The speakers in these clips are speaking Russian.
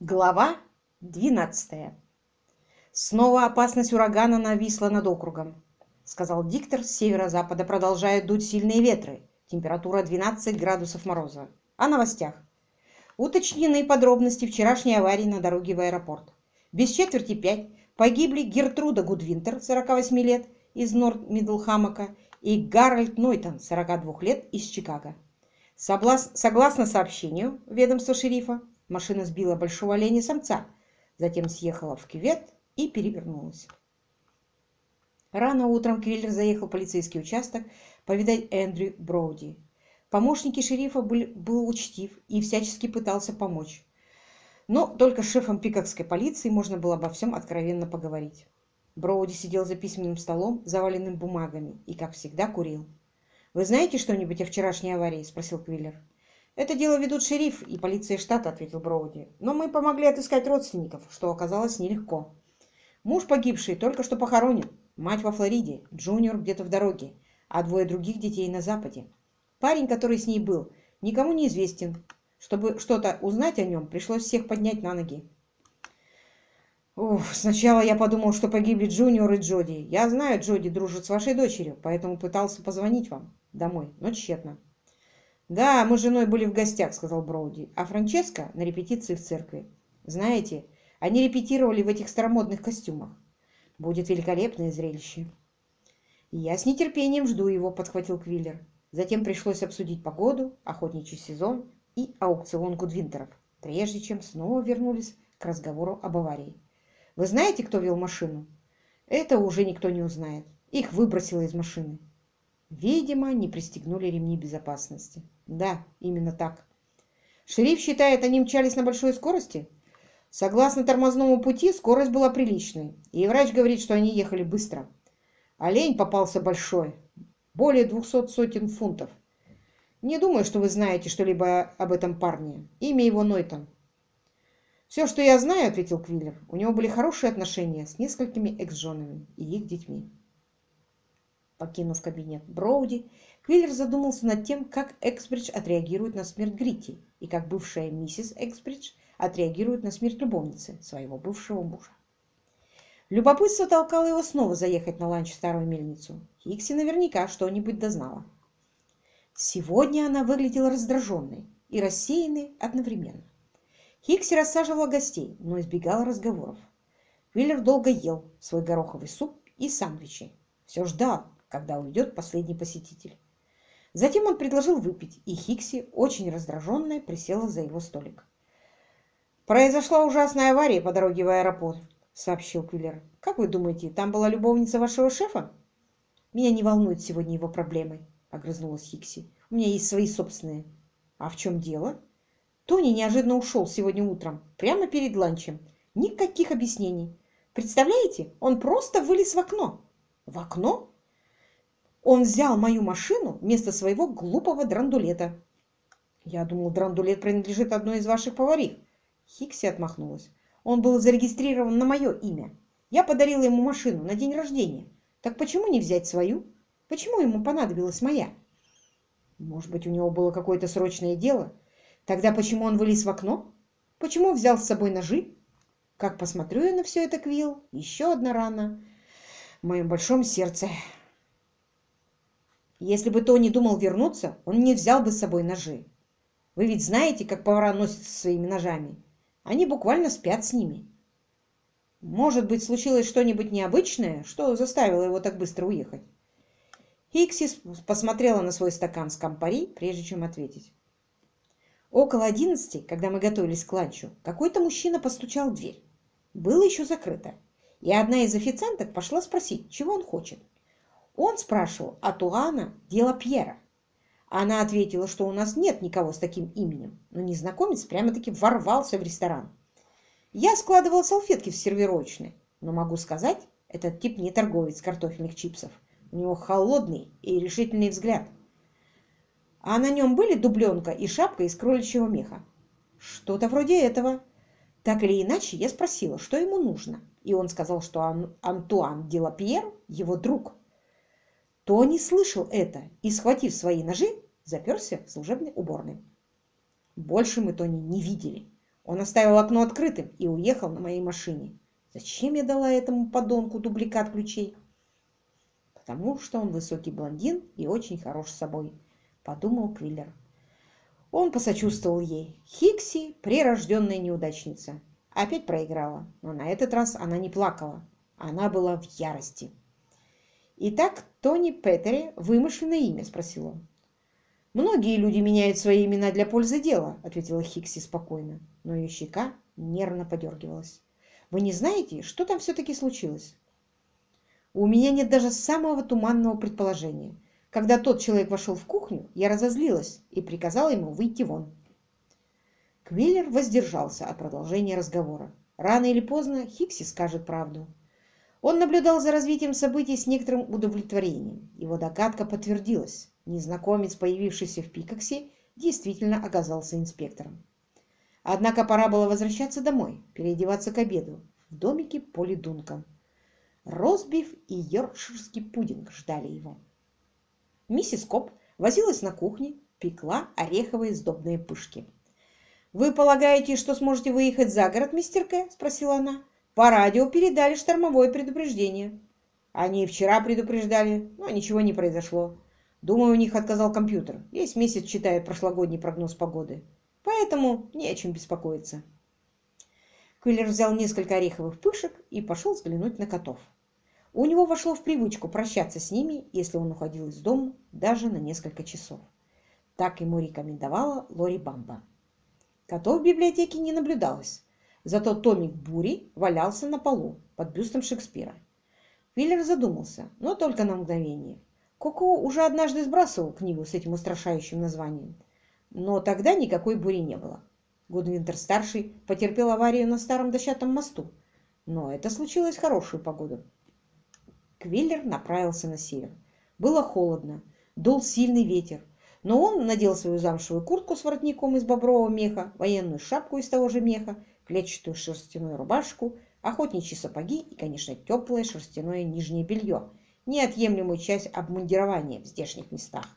Глава 12. Снова опасность урагана нависла над округом, сказал диктор с северо-запада, продолжая дуть сильные ветры. Температура 12 градусов мороза. О новостях. Уточнены подробности вчерашней аварии на дороге в аэропорт. Без четверти пять погибли Гертруда Гудвинтер, 48 лет, из Норд-Мидлхаммака, и Гарольд Нойтон, 42 лет, из Чикаго. Согласно сообщению ведомства шерифа, машина сбила большого оленя-самца, затем съехала в кювет и перевернулась. Рано утром Квиллер заехал в полицейский участок повидать Эндрю Броуди. Помощники шерифа был, был учтив и всячески пытался помочь. Но только с шефом пикокской полиции можно было обо всем откровенно поговорить. Броуди сидел за письменным столом, заваленным бумагами, и, как всегда, курил. «Вы знаете что-нибудь о вчерашней аварии?» – спросил Квиллер. «Это дело ведут шериф и полиция штата», – ответил Броуди. «Но мы помогли отыскать родственников, что оказалось нелегко. Муж погибший только что похоронен, мать во Флориде, Джуниор где-то в дороге, а двое других детей на Западе. Парень, который с ней был, никому не известен. Чтобы что-то узнать о нем, пришлось всех поднять на ноги. Ух, сначала я подумал, что погибли Джуниор и Джоди. Я знаю, Джоди дружит с вашей дочерью, поэтому пытался позвонить вам домой, но тщетно. «Да, мы с женой были в гостях», — сказал Броуди, «а Франческа на репетиции в церкви. Знаете, они репетировали в этих старомодных костюмах. Будет великолепное зрелище». «Я с нетерпением жду его», — подхватил Квиллер. Затем пришлось обсудить погоду, охотничий сезон и аукцион Гудвинтеров, прежде чем снова вернулись к разговору об аварии. Вы знаете, кто вел машину? Это уже никто не узнает. Их выбросило из машины. Видимо, не пристегнули ремни безопасности. Да, именно так. Шериф считает, они мчались на большой скорости? Согласно тормозному пути, скорость была приличной, и врач говорит, что они ехали быстро. Олень попался большой, более двухсот сотен фунтов. Не думаю, что вы знаете что-либо об этом парне. Имя его Нойтон. «Все, что я знаю, — ответил Квиллер, — у него были хорошие отношения с несколькими экс-женами и их детьми». Покинув кабинет Броуди, Квиллер задумался над тем, как Эксбридж отреагирует на смерть Грити и как бывшая миссис Эксбридж отреагирует на смерть любовницы своего бывшего мужа. Любопытство толкало его снова заехать на ланч в старую мельницу. Хикси наверняка что-нибудь дознала. Сегодня она выглядела раздраженной и рассеянной одновременно. Хикси рассаживала гостей, но избегала разговоров. Виллер долго ел свой гороховый суп и сандвичи. Все ждал, когда уйдет последний посетитель. Затем он предложил выпить, и Хикси, очень раздраженная, присела за его столик. «Произошла ужасная авария по дороге в аэропорт», — сообщил Квиллер. «Как вы думаете, там была любовница вашего шефа?» «Меня не волнуют сегодня его проблемы», — огрызнулась Хикси. «У меня есть свои собственные». «А в чем дело?» Тони неожиданно ушел сегодня утром, прямо перед ланчем. Никаких объяснений. Представляете, он просто вылез в окно. В окно? Он взял мою машину вместо своего глупого драндулета. Я думал, драндулет принадлежит одной из ваших поварих. Хикси отмахнулась. Он был зарегистрирован на мое имя. Я подарила ему машину на день рождения. Так почему не взять свою? Почему ему понадобилась моя? Может быть, у него было какое-то срочное дело? Тогда почему он вылез в окно? Почему взял с собой ножи? Как посмотрю я на все это, Квилл, еще одна рана в моем большом сердце. Если бы Тони думал вернуться, он не взял бы с собой ножи. Вы ведь знаете, как повара носятся своими ножами. Они буквально спят с ними. Может быть, случилось что-нибудь необычное, что заставило его так быстро уехать? Хиксис посмотрела на свой стакан с кампари, прежде чем ответить. Около одиннадцати, когда мы готовились к ланчу, какой-то мужчина постучал в дверь. Было еще закрыто, и одна из официанток пошла спросить, чего он хочет. Он спрашивал о Туана Дела Пьера. Она ответила, что у нас нет никого с таким именем, но незнакомец прямо-таки ворвался в ресторан. Я складывала салфетки в сервировочной, но могу сказать, этот тип не торговец картофельных чипсов. У него холодный и решительный взгляд а на нем были дубленка и шапка из кроличьего меха. Что-то вроде этого. Так или иначе, я спросила, что ему нужно, и он сказал, что Ан Антуан Делапьер – его друг. Тони слышал это и, схватив свои ножи, заперся в служебной уборной. Больше мы Тони не видели. Он оставил окно открытым и уехал на моей машине. Зачем я дала этому подонку дубликат ключей? Потому что он высокий блондин и очень хорош собой, подумал Квиллер. Он посочувствовал ей. Хикси – прирожденная неудачница. Опять проиграла, но на этот раз она не плакала. Она была в ярости. «Итак, Тони Петтери – вымышленное имя?» – спросил он. «Многие люди меняют свои имена для пользы дела», – ответила Хикси спокойно, но ее щека нервно подергивалась. «Вы не знаете, что там все-таки случилось?» «У меня нет даже самого туманного предположения. Когда тот человек вошел в кухню, я разозлилась и приказала ему выйти вон». Квиллер воздержался от продолжения разговора. Рано или поздно Хикси скажет правду. Он наблюдал за развитием событий с некоторым удовлетворением. Его догадка подтвердилась. Незнакомец, появившийся в Пикаксе, действительно оказался инспектором. Однако пора было возвращаться домой, переодеваться к обеду в домике Поли Дункан. Ростбиф и йоркширский пудинг ждали его. Миссис Коп возилась на кухне, пекла ореховые сдобные пышки. «Вы полагаете, что сможете выехать за город, мистер К?» – спросила она. «По радио передали штормовое предупреждение». «Они вчера предупреждали, но ничего не произошло. Думаю, у них отказал компьютер. Весь месяц читает прошлогодний прогноз погоды. Поэтому не о чем беспокоиться. Квиллер взял несколько ореховых пышек и пошел взглянуть на котов. У него вошло в привычку прощаться с ними, если он уходил из дома даже на несколько часов. Так ему рекомендовала Лори Бамба. Котов в библиотеке не наблюдалось, зато томик Бури валялся на полу под бюстом Шекспира. Квиллер задумался, но только на мгновение. Коко уже однажды сбрасывал книгу с этим устрашающим названием, но тогда никакой бури не было. Гудвинтер-старший потерпел аварию на старом дощатом мосту, но это случилось в хорошую погоду. Квиллер направился на север. Было холодно, дул сильный ветер, но он надел свою замшевую куртку с воротником из бобрового меха, военную шапку из того же меха, клетчатую шерстяную рубашку, охотничьи сапоги и, конечно, теплое шерстяное нижнее белье – неотъемлемую часть обмундирования в здешних местах.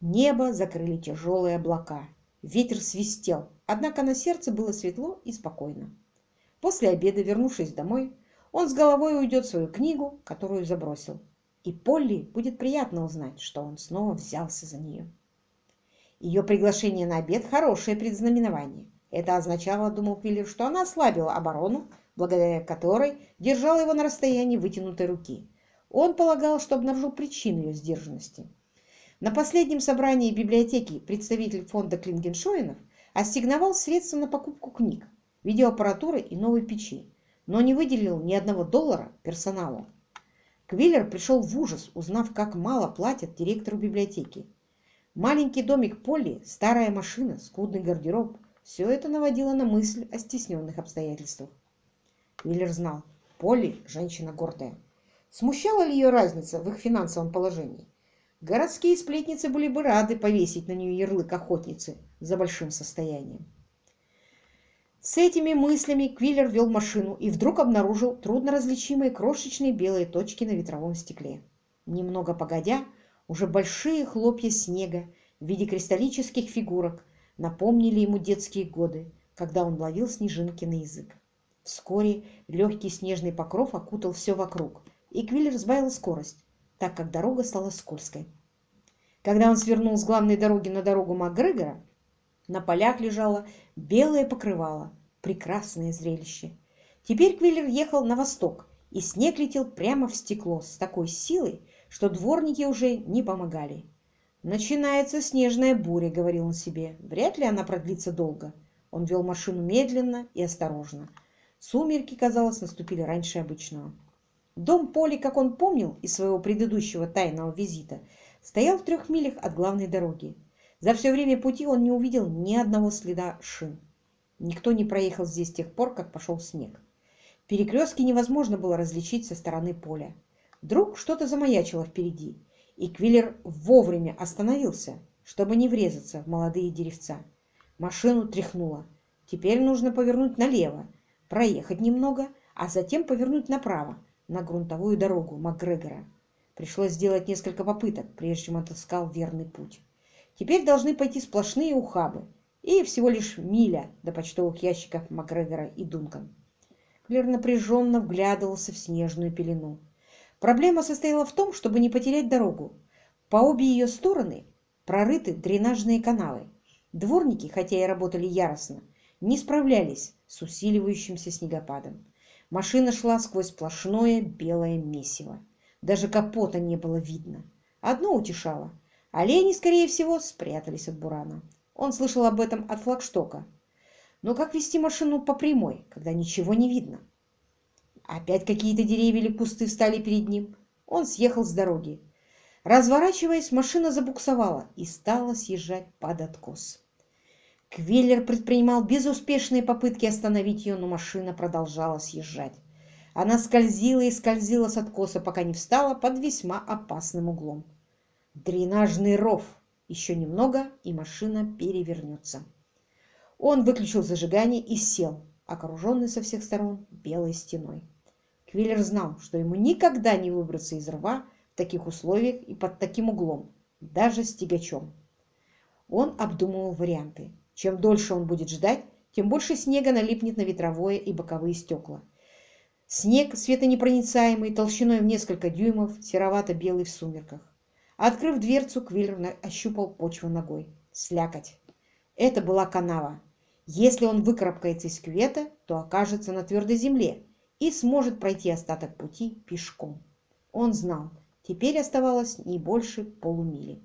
Небо закрыли тяжелые облака. Ветер свистел, однако на сердце было светло и спокойно. После обеда, вернувшись домой, он с головой уйдет в свою книгу, которую забросил. И Полли будет приятно узнать, что он снова взялся за нее. Ее приглашение на обед – хорошее предзнаменование. Это означало, думал Квиллер, что она ослабила оборону, благодаря которой держала его на расстоянии вытянутой руки. Он полагал, что обнаружил причину ее сдержанности. На последнем собрании библиотеки представитель фонда Клингеншоинов ассигновал средства на покупку книг, видеоаппаратуры и новой печи, но не выделил ни одного доллара персоналу. Квиллер пришел в ужас, узнав, как мало платят директору библиотеки. Маленький домик Полли, старая машина, скудный гардероб – все это наводило на мысль о стесненных обстоятельствах. Квиллер знал, Полли – женщина гордая. Смущала ли ее разница в их финансовом положении? Городские сплетницы были бы рады повесить на нее ярлык охотницы за большим состоянием. С этими мыслями Квиллер вел машину и вдруг обнаружил трудноразличимые крошечные белые точки на ветровом стекле. Немного погодя, уже большие хлопья снега в виде кристаллических фигурок напомнили ему детские годы, когда он ловил снежинки на язык. Вскоре легкий снежный покров окутал все вокруг – и Квиллер сбавил скорость, так как дорога стала скользкой. Когда он свернул с главной дороги на дорогу МакГрегора, на полях лежало белое покрывало, прекрасное зрелище. Теперь Квиллер ехал на восток, и снег летел прямо в стекло с такой силой, что дворники уже не помогали. «Начинается снежная буря», — говорил он себе. «Вряд ли она продлится долго». Он вел машину медленно и осторожно. Сумерки, казалось, наступили раньше обычного. Дом Поли, как он помнил из своего предыдущего тайного визита, стоял в трех милях от главной дороги. За все время пути он не увидел ни одного следа шин. Никто не проехал здесь с тех пор, как пошел снег. Перекрестки невозможно было различить со стороны поля. Вдруг что-то замаячило впереди, и Квиллер вовремя остановился, чтобы не врезаться в молодые деревца. Машину тряхнуло. Теперь нужно повернуть налево, проехать немного, а затем повернуть направо, на грунтовую дорогу МакГрегора. Пришлось сделать несколько попыток, прежде чем отыскал верный путь. Теперь должны пойти сплошные ухабы, и всего лишь миля до почтовых ящиков Макгрегора и Дункан. Клер напряженно вглядывался в снежную пелену. Проблема состояла в том, чтобы не потерять дорогу. По обе ее стороны прорыты дренажные канавы. Дворники, хотя и работали яростно, не справлялись с усиливающимся снегопадом. Машина шла сквозь сплошное белое месиво. Даже капота не было видно. Одно утешало. Олени, скорее всего, спрятались от бурана. Он слышал об этом от флагштока. Но как вести машину по прямой, когда ничего не видно? Опять какие-то деревья или кусты встали перед ним. Он съехал с дороги. Разворачиваясь, машина забуксовала и стала съезжать под откос. Квиллер предпринимал безуспешные попытки остановить ее, но машина продолжала съезжать. Она скользила и скользила с откоса, пока не встала под весьма опасным углом. Дренажный ров. Еще немного, и машина перевернется. Он выключил зажигание и сел, окруженный со всех сторон белой стеной. Квиллер знал, что ему никогда не выбраться из рва в таких условиях и под таким углом, даже с тягачом. Он обдумывал варианты. Чем дольше он будет ждать, тем больше снега налипнет на ветровое и боковые стекла. Снег, светонепроницаемый, толщиной в несколько дюймов, серовато-белый в сумерках. Открыв дверцу, Квиллер ощупал почву ногой. Слякоть. Это была канава. Если он выкарабкается из кювета, то окажется на твердой земле и сможет пройти остаток пути пешком. Он знал, теперь оставалось не больше полумили.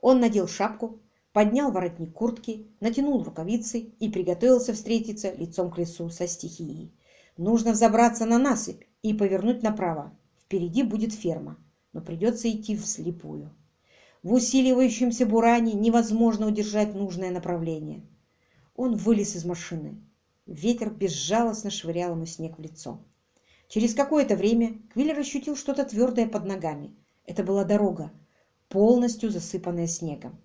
Он надел шапку, поднял воротник куртки, натянул рукавицы и приготовился встретиться лицом к лесу со стихией. Нужно взобраться на насыпь и повернуть направо. Впереди будет ферма но придется идти вслепую. В усиливающемся буране невозможно удержать нужное направление. Он вылез из машины. Ветер безжалостно швырял ему снег в лицо. Через какое-то время Квиллер ощутил что-то твердое под ногами. Это была дорога, полностью засыпанная снегом.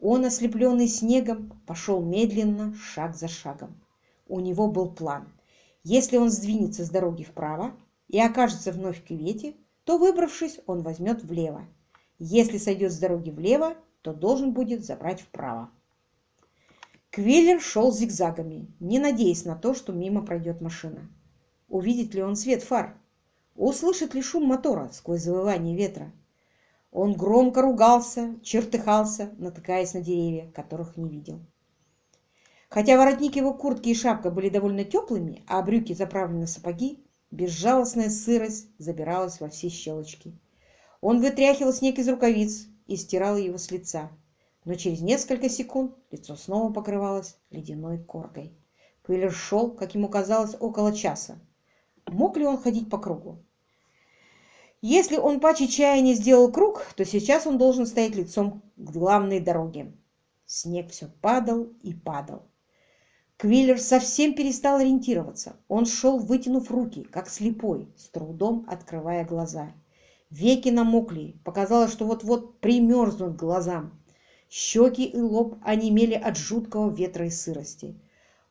Он, ослепленный снегом, пошел медленно, шаг за шагом. У него был план. Если он сдвинется с дороги вправо и окажется вновь в кювете, то, выбравшись, он возьмет влево. Если сойдет с дороги влево, то должен будет забрать вправо. Квиллер шел зигзагами, не надеясь на то, что мимо пройдет машина. Увидит ли он свет фар? Услышит ли шум мотора сквозь завывание ветра? Он громко ругался, чертыхался, натыкаясь на деревья, которых не видел. Хотя воротник его куртки и шапка были довольно теплыми, а брюки заправлены сапоги, Безжалостная сырость забиралась во все щелочки. Он вытряхивал снег из рукавиц и стирал его с лица. Но через несколько секунд лицо снова покрывалось ледяной коркой. Квиллер шел, как ему казалось, около часа. Мог ли он ходить по кругу? Если он по чаяния сделал круг, то сейчас он должен стоять лицом к главной дороге. Снег все падал и падал. Квиллер совсем перестал ориентироваться. Он шел, вытянув руки, как слепой, с трудом открывая глаза. Веки намокли, показалось, что вот-вот примерзнут глазам. Щеки и лоб онемели от жуткого ветра и сырости.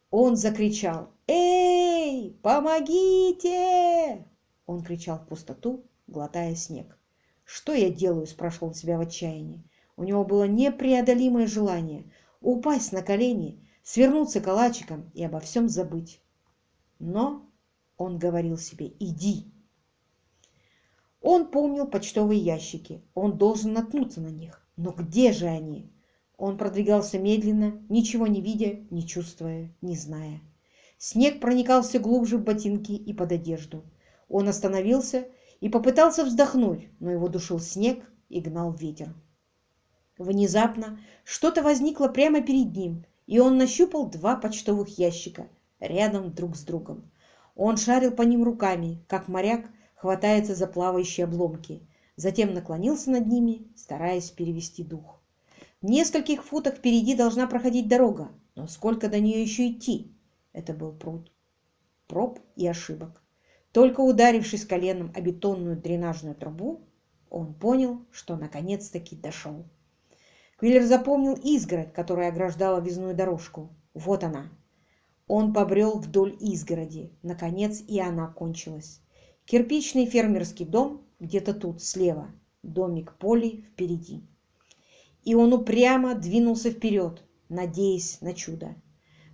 Он закричал «Эй, помогите!» Он кричал в пустоту, глотая снег. «Что я делаю?» – спрашивал он себя в отчаянии. У него было непреодолимое желание упасть на колени свернуться калачиком и обо всем забыть. Но он говорил себе «иди». Он помнил почтовые ящики, он должен наткнуться на них. Но где же они? Он продвигался медленно, ничего не видя, не чувствуя, не зная. Снег проникал все глубже в ботинки и под одежду. Он остановился и попытался вздохнуть, но его душил снег и гнал ветер. Внезапно что-то возникло прямо перед ним, и он нащупал два почтовых ящика рядом друг с другом. Он шарил по ним руками, как моряк хватается за плавающие обломки, затем наклонился над ними, стараясь перевести дух. В нескольких футах впереди должна проходить дорога, но сколько до нее еще идти? Это был пруд. Проб и ошибок. Только ударившись коленом о бетонную дренажную трубу, он понял, что наконец-таки дошел. Квиллер запомнил изгородь, которая ограждала вязную дорожку. Вот она. Он побрел вдоль изгороди. Наконец и она кончилась. Кирпичный фермерский дом где-то тут, слева. Домик Поли впереди. И он упрямо двинулся вперед, надеясь на чудо.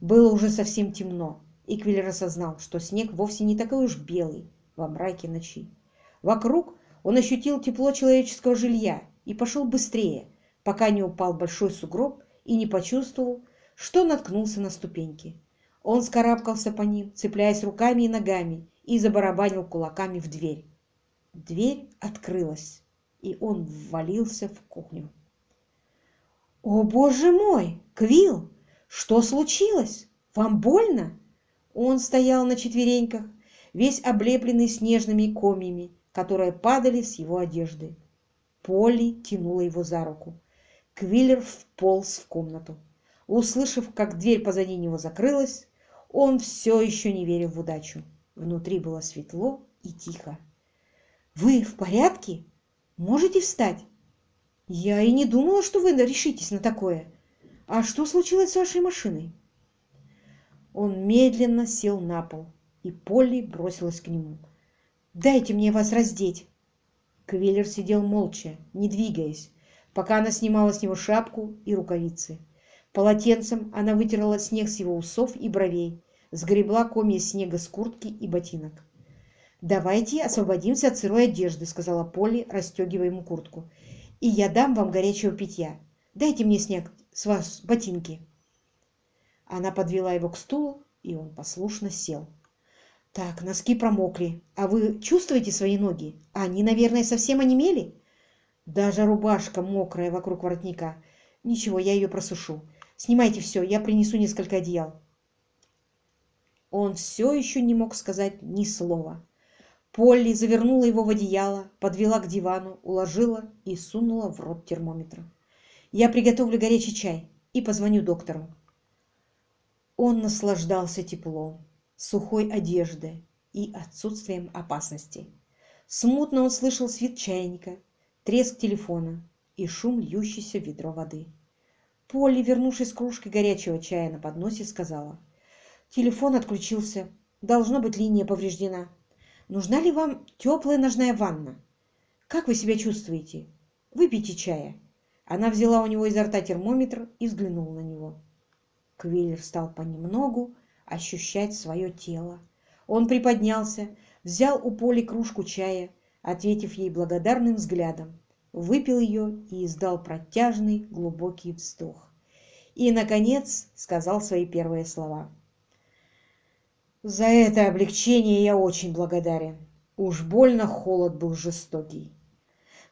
Было уже совсем темно, и Квиллер осознал, что снег вовсе не такой уж белый во мраке ночи. Вокруг он ощутил тепло человеческого жилья и пошел быстрее, пока не упал большой сугроб и не почувствовал, что наткнулся на ступеньки. Он скарабкался по ним, цепляясь руками и ногами, и забарабанил кулаками в дверь. Дверь открылась, и он ввалился в кухню. «О, боже мой! Квилл! Что случилось? Вам больно?» Он стоял на четвереньках, весь облепленный снежными комьями, которые падали с его одежды. Полли тянула его за руку. Квиллер вполз в комнату. Услышав, как дверь позади него закрылась, он все еще не верил в удачу. Внутри было светло и тихо. «Вы в порядке? Можете встать?» «Я и не думала, что вы решитесь на такое. А что случилось с вашей машиной?» Он медленно сел на пол, и Полли бросилась к нему. «Дайте мне вас раздеть!» Квиллер сидел молча, не двигаясь, пока она снимала с него шапку и рукавицы. Полотенцем она вытерла снег с его усов и бровей, сгребла комья снега с куртки и ботинок. «Давайте освободимся от сырой одежды», — сказала Полли, расстегивая ему куртку. «И я дам вам горячего питья. Дайте мне снег с вас ботинки». Она подвела его к стулу, и он послушно сел. «Так, носки промокли. А вы чувствуете свои ноги? Они, наверное, совсем онемели?» «Даже рубашка мокрая вокруг воротника. Ничего, я ее просушу. Снимайте все, я принесу несколько одеял». Он все еще не мог сказать ни слова. Полли завернула его в одеяло, подвела к дивану, уложила и сунула в рот термометра. «Я приготовлю горячий чай и позвоню доктору». Он наслаждался теплом, сухой одеждой и отсутствием опасности. Смутно он слышал свет чайника, треск телефона и шум льющейся в ведро воды. Полли, вернувшись с кружкой горячего чая на подносе, сказала, «Телефон отключился. Должно быть, линия повреждена. Нужна ли вам теплая ножная ванна? Как вы себя чувствуете? Выпейте чая». Она взяла у него изо рта термометр и взглянула на него. Квиллер стал понемногу ощущать свое тело. Он приподнялся, взял у Поли кружку чая, ответив ей благодарным взглядом, выпил ее и издал протяжный глубокий вздох. И, наконец, сказал свои первые слова. «За это облегчение я очень благодарен. Уж больно холод был жестокий».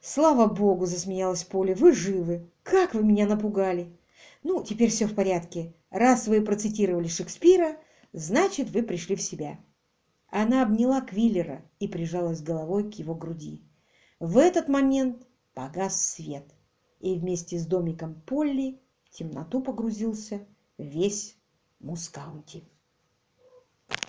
«Слава Богу!» – засмеялась Поля. «Вы живы! Как вы меня напугали!» «Ну, теперь все в порядке. Раз вы процитировали Шекспира, значит, вы пришли в себя». Она обняла Квиллера и прижалась головой к его груди. В этот момент погас свет, и вместе с домиком Полли в темноту погрузился весь Мускаунти.